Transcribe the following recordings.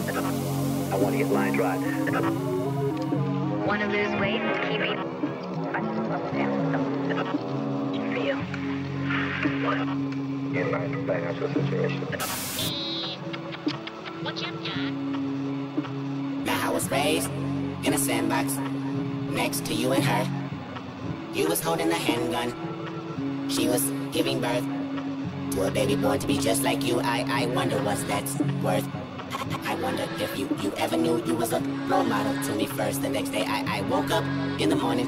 I want to get line drive. Want to lose weight and keep eating? I just love them. For you. In my financial situation. What you done? Now I was raised in a sandbox next to you and her. You was holding the handgun. She was giving birth a baby born to be just like you. I, I wonder what's that's worth. I wonder if you, you ever knew you was a role model to me first. The next day I, I woke up in the morning,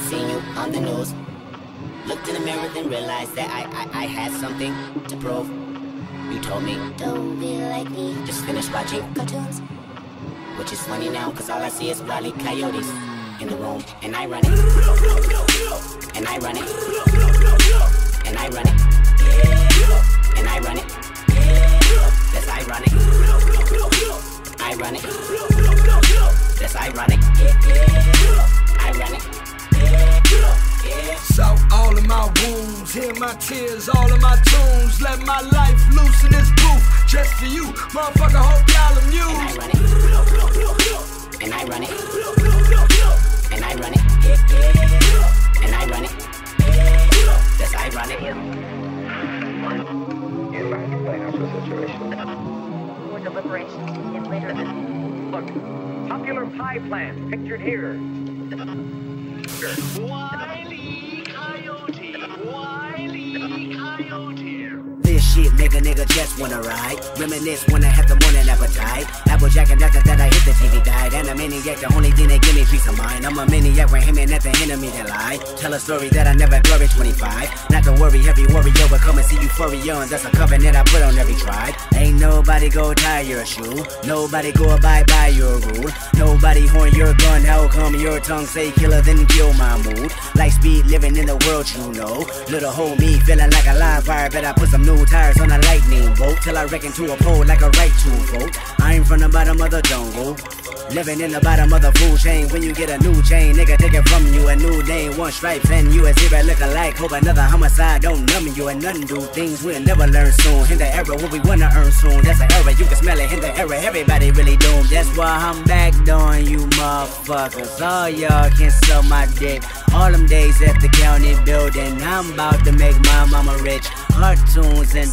seen you on the news. Looked in the mirror, then realized that I, I, I had something to prove. You told me, don't be like me. Just finished watching cartoons. Which is funny now, cause all I see is Wally Coyotes in the room. And I run it. And I run it. And I run it. And I run it. That's ironic. I. That's ironic. I. So all of my wounds, hear my tears, all of my tunes. Let my life loose in this booth, just for you, motherfucker. Hope y'all And I amused. run it. And I run it. And I run it. And I run it. Look, popular pie plant pictured here. Wiley shit make a nigga just wanna ride. Reminisce when I have the morning appetite. Apple jacking after that I hit the TV guide. And a maniac, the only thing that give me peace of mind. I'm a maniac when him and at the me that lie. Tell a story that I never glory 25. Not to worry, heavy warrior will come and see euphoria. And that's a covenant I put on every tribe. Ain't nobody go tie your shoe. Nobody go abide by your rule. Nobody horn your gun. How come your tongue say killer then kill my mood? Like speed living in the world you know. Little homie feeling like a live fire. Bet I put some new tires on a lightning bolt. Till I reckon to a pole like a right to vote. I'm from the bottom of the jungle. Living in the bottom of the food chain. When you get a new chain, nigga take it from you. A new name, one stripes, and you a zebra look alike. Hope another homicide don't numb you and nothing do things we'll never learn soon. In the era what we wanna earn soon. That's an era you can smell it. In the era everybody really doomed. That's why I'm back on you motherfuckers. All y'all can suck my dick. All them days at the county building. I'm about to make my mama rich. Cartoons and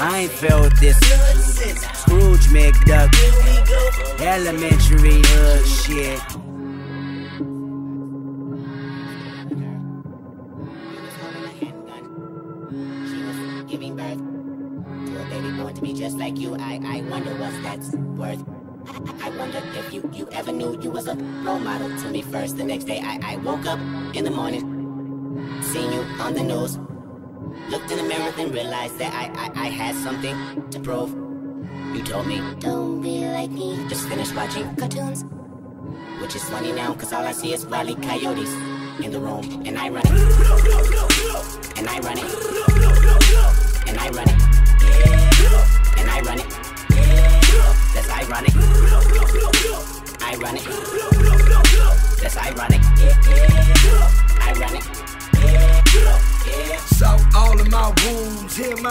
I ain't felt this. Scrooge McDuck. Elementary hood shit. Giving birth to a baby born to be just like you. I, I wonder what's that's worth. I, I wonder if you, you ever knew you was a role model to me first. The next day I, I woke up in the morning, seen you on the news. Looked in the mirror and realized that I, I, I had something to prove. You told me, don't be like me. Just finished watching cartoons. Which is funny now, cause all I see is Wally Coyotes in the room. And I run it. And I run it. And I run it. And I run it.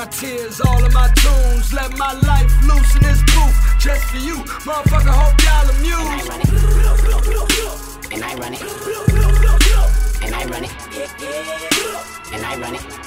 My tears, all of my tunes. Let my life loose in this booth, just for you, motherfucker. Hope y'all And I run it. And I run it. And I run it. And I run it.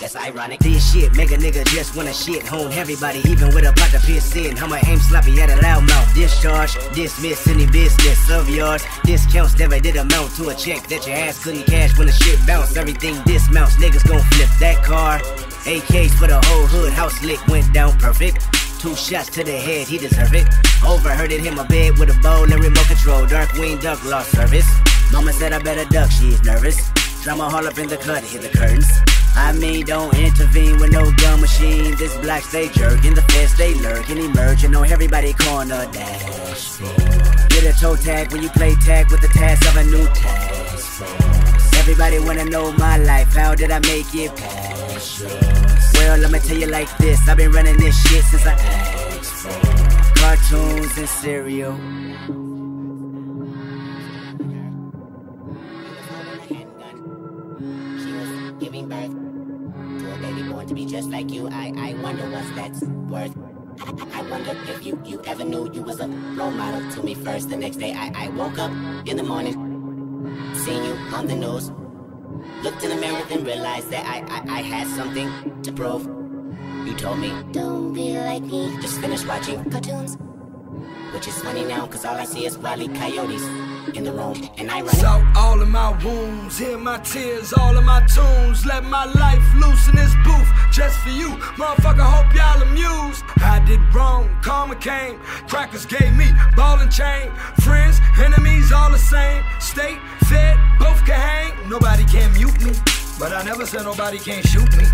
That's ironic. This shit make a nigga just wanna shit hone everybody, even with a pot of piss in. I'ma aim sloppy at a loud mouth. Discharge, dismiss any business of yours. Discounts never did amount to a check that your ass couldn't cash when the shit bounced. Everything dismounts, niggas gon' flip that car. AKs for the whole hood, house lick went down perfect. Two shots to the head, he deserve it. Overheard it, him a bed with a bowl and remote control. Darkwing duck lost service. Mama said I better duck, she's nervous. Drama all up in the cut, hit the curtains. I mean, don't intervene with no gun machine. This black stay jerking, the feds they lurk and emerge. You know everybody corner dashboard. Get a toe tag when you play tag with the task of a new task. Everybody wanna know my life. How did I make it past? Well, I'ma tell you like this. I've been running this shit since I cartoons and cereal. She was giving birth to a baby born to be just like you. I, I wonder what's that's worth. I, wonder if you, you ever knew you was a role model to me first. The next day I, I woke up in the morning, seen you on the news. Looked in the mirror and realized that I, I, I had something to prove. You told me, don't be like me, just finish watching cartoons. Which is funny now, cause all I see is wily coyotes in the room, and I run. Out all of my wounds, hear my tears, all of my tunes. Let my life loose in this booth, just for you. Motherfucker, hope y'all amused. I did wrong, karma came. Crackers gave me ball and chain. Friends, enemies, all the same. State, fed, both can hang. Nobody can mute me, but I never said nobody can't shoot me.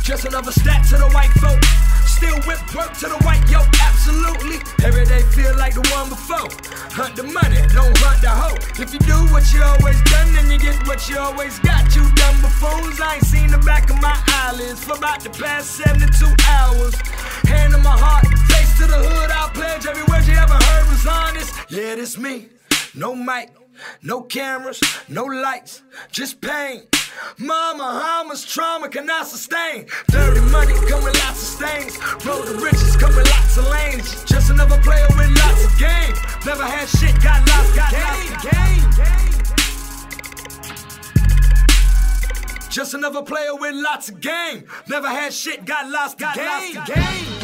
Just another stat to the white folk. Still whip work to the white yo, absolutely. Every day feel like the one before. Hunt the money, don't hunt the hoe. If you do what you always done, then you get what you always got. You dumb buffoons, I ain't seen the back of my eyelids for about the past 72 hours. Hand in my heart, face to the hood, I'll pledge every word you ever heard was honest. Yeah, this me. No mic, no cameras, no lights, just pain. Mama, how much trauma can I sustain? Dirty money come with lots of stains. Road to riches come with lots of lanes. Just another player with lots of game. Never had shit, got lost, got lost. Game. Game, game. Just another player with lots of game. Never had shit, got lost, got lost. Game.